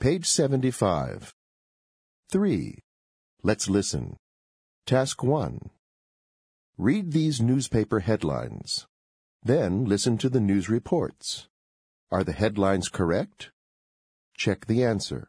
Page 75. 3. Let's listen. Task 1. Read these newspaper headlines. Then listen to the news reports. Are the headlines correct? Check the answer.